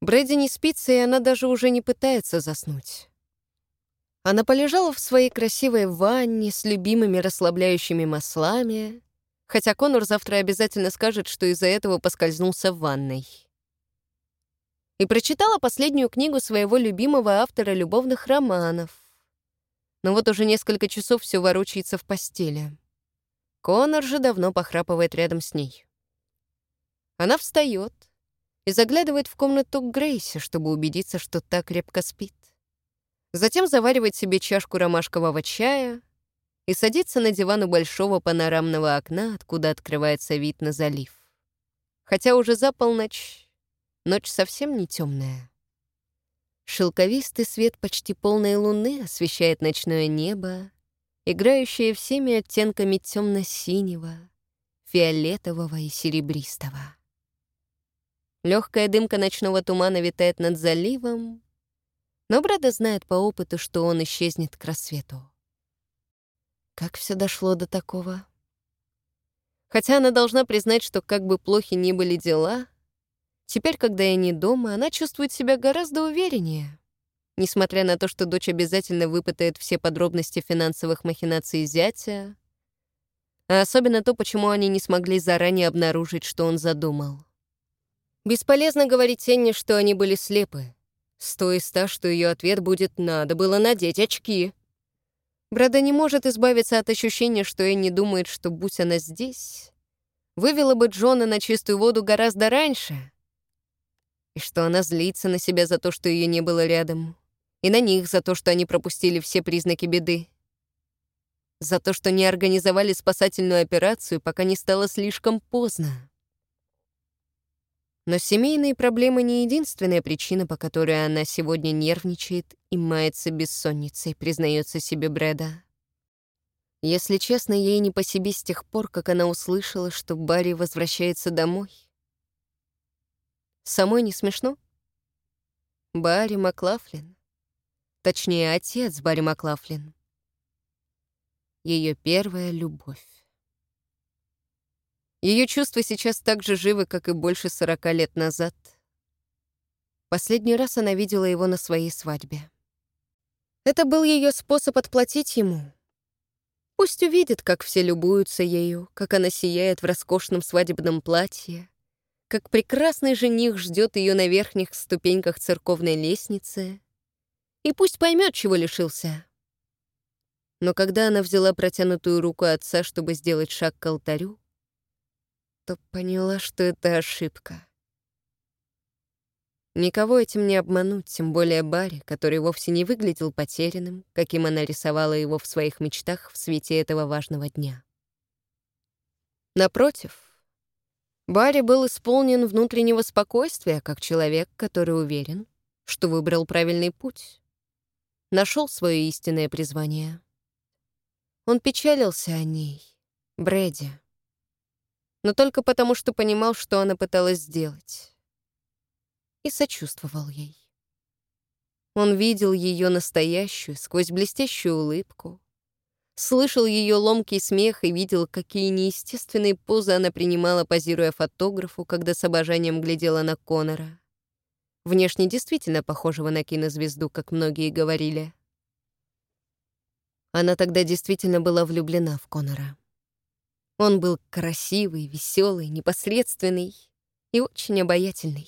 Брэди не спится, и она даже уже не пытается заснуть. Она полежала в своей красивой ванне с любимыми расслабляющими маслами, хотя Конор завтра обязательно скажет, что из-за этого поскользнулся в ванной. И прочитала последнюю книгу своего любимого автора любовных романов. Но вот уже несколько часов все ворочается в постели. Конор же давно похрапывает рядом с ней. Она встает и заглядывает в комнату к Грейси, чтобы убедиться, что так крепко спит. Затем заваривает себе чашку ромашкового чая и садится на диван у большого панорамного окна, откуда открывается вид на залив. Хотя уже за полночь, ночь совсем не темная. Шелковистый свет почти полной луны освещает ночное небо, играющее всеми оттенками темно-синего, фиолетового и серебристого. Легкая дымка ночного тумана витает над заливом, но Брэда знает по опыту, что он исчезнет к рассвету. Как все дошло до такого? Хотя она должна признать, что как бы плохи ни были дела, теперь, когда я не дома, она чувствует себя гораздо увереннее. Несмотря на то, что дочь обязательно выпытает все подробности финансовых махинаций зятя, а особенно то, почему они не смогли заранее обнаружить, что он задумал. Бесполезно говорить Энне, что они были слепы. Сто из ста, что ее ответ будет «надо было надеть очки». Брада не может избавиться от ощущения, что Энни думает, что, будь она здесь, вывела бы Джона на чистую воду гораздо раньше, и что она злится на себя за то, что ее не было рядом, и на них за то, что они пропустили все признаки беды, за то, что не организовали спасательную операцию, пока не стало слишком поздно. Но семейные проблемы не единственная причина, по которой она сегодня нервничает и мается бессонницей, признается себе Брэда. Если честно, ей не по себе с тех пор, как она услышала, что Барри возвращается домой. Самой не смешно? Барри Маклафлин. Точнее, отец Барри Маклафлин. Ее первая любовь. Ее чувства сейчас так же живы, как и больше сорока лет назад. Последний раз она видела его на своей свадьбе. Это был ее способ отплатить ему. Пусть увидит, как все любуются ею, как она сияет в роскошном свадебном платье, как прекрасный жених ждет ее на верхних ступеньках церковной лестницы, и пусть поймет, чего лишился. Но когда она взяла протянутую руку отца, чтобы сделать шаг к алтарю, то поняла, что это ошибка. Никого этим не обмануть, тем более Барри, который вовсе не выглядел потерянным, каким она рисовала его в своих мечтах в свете этого важного дня. Напротив, Барри был исполнен внутреннего спокойствия, как человек, который уверен, что выбрал правильный путь, нашел свое истинное призвание. Он печалился о ней, Брэди, но только потому, что понимал, что она пыталась сделать. И сочувствовал ей. Он видел ее настоящую, сквозь блестящую улыбку, слышал ее ломкий смех и видел, какие неестественные позы она принимала, позируя фотографу, когда с обожанием глядела на Конора. Внешне действительно похожего на кинозвезду, как многие говорили. Она тогда действительно была влюблена в Конора. Он был красивый, веселый, непосредственный и очень обаятельный.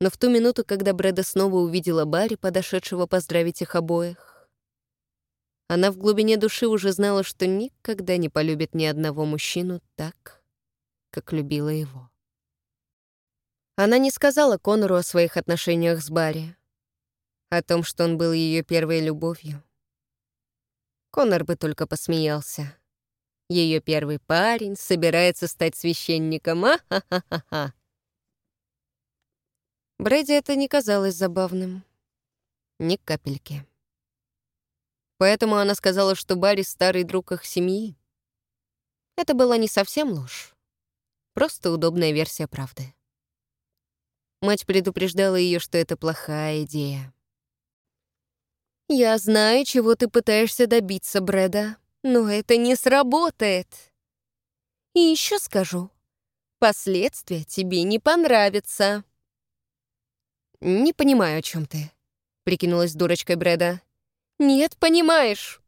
Но в ту минуту, когда Брэда снова увидела Барри, подошедшего поздравить их обоих, она в глубине души уже знала, что никогда не полюбит ни одного мужчину так, как любила его. Она не сказала Конору о своих отношениях с Барри, о том, что он был ее первой любовью. Конор бы только посмеялся. Ее первый парень собирается стать священником. А-ха-ха-ха. Брэди это не казалось забавным. Ни капельки. Поэтому она сказала, что Барри — старый друг их семьи. Это была не совсем ложь. Просто удобная версия правды. Мать предупреждала ее, что это плохая идея. «Я знаю, чего ты пытаешься добиться, Брэда», но это не сработает. И еще скажу, последствия тебе не понравятся. «Не понимаю, о чем ты», — прикинулась дурочкой Брэда. «Нет, понимаешь.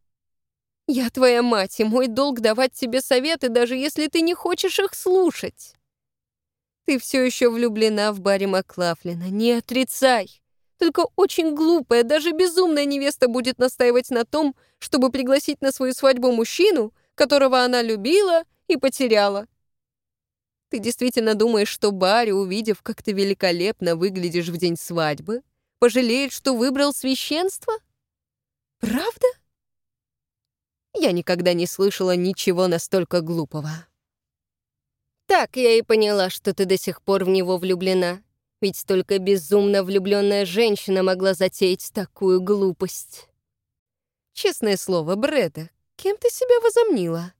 Я твоя мать, и мой долг давать тебе советы, даже если ты не хочешь их слушать. Ты все еще влюблена в Барри Маклафлина, не отрицай. Только очень глупая, даже безумная невеста будет настаивать на том, чтобы пригласить на свою свадьбу мужчину, которого она любила и потеряла. Ты действительно думаешь, что Барри, увидев, как ты великолепно выглядишь в день свадьбы, пожалеет, что выбрал священство? Правда? Я никогда не слышала ничего настолько глупого. Так я и поняла, что ты до сих пор в него влюблена. Ведь только безумно влюбленная женщина могла затеять такую глупость. Честное слово, Брэда, кем ты себя возомнила?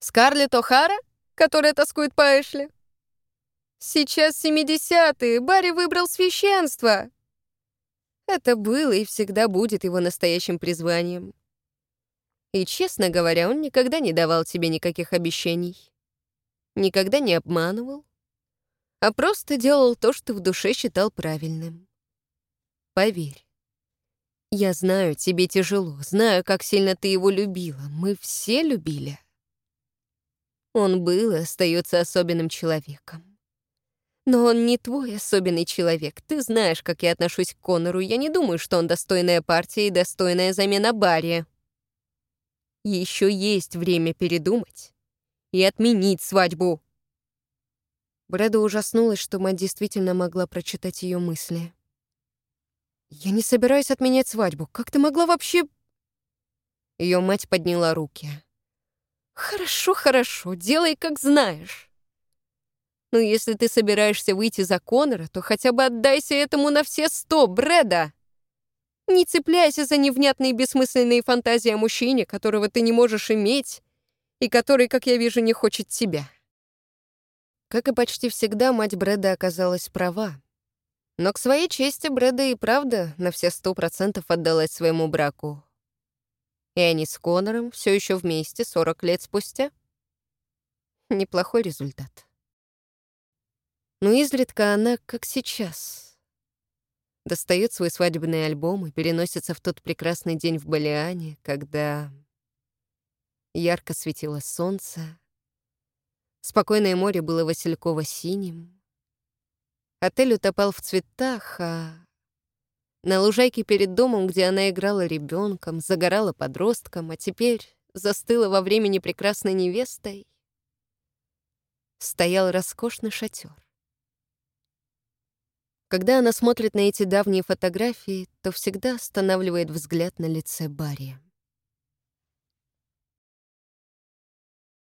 Скарлетт О'Хара, которая тоскует по Эшли? Сейчас 70-е, Барри выбрал священство. Это было и всегда будет его настоящим призванием. И, честно говоря, он никогда не давал тебе никаких обещаний. Никогда не обманывал, а просто делал то, что в душе считал правильным. Поверь. Я знаю, тебе тяжело, знаю, как сильно ты его любила. Мы все любили. Он был и остается особенным человеком. Но он не твой особенный человек. Ты знаешь, как я отношусь к Конору. Я не думаю, что он достойная партия и достойная замена Барри. Еще есть время передумать и отменить свадьбу. Брэда ужаснулась, что мать действительно могла прочитать ее мысли. «Я не собираюсь отменять свадьбу. Как ты могла вообще...» Ее мать подняла руки. «Хорошо, хорошо, делай, как знаешь. Но если ты собираешься выйти за Конора, то хотя бы отдайся этому на все сто, Брэда. Не цепляйся за невнятные бессмысленные фантазии о мужчине, которого ты не можешь иметь, и который, как я вижу, не хочет тебя. Как и почти всегда, мать Брэда оказалась права. Но к своей чести Брэда и правда на все сто процентов отдалась своему браку. И они с Конором все еще вместе 40 лет спустя. Неплохой результат. Но изредка она, как сейчас, достает свой свадебный альбом и переносится в тот прекрасный день в Балиане, когда ярко светило солнце, спокойное море было васильково-синим, отель утопал в цветах, а на лужайке перед домом, где она играла ребенком, загорала подростком, а теперь застыла во времени прекрасной невестой, стоял роскошный шатер. Когда она смотрит на эти давние фотографии, то всегда останавливает взгляд на лице Барри.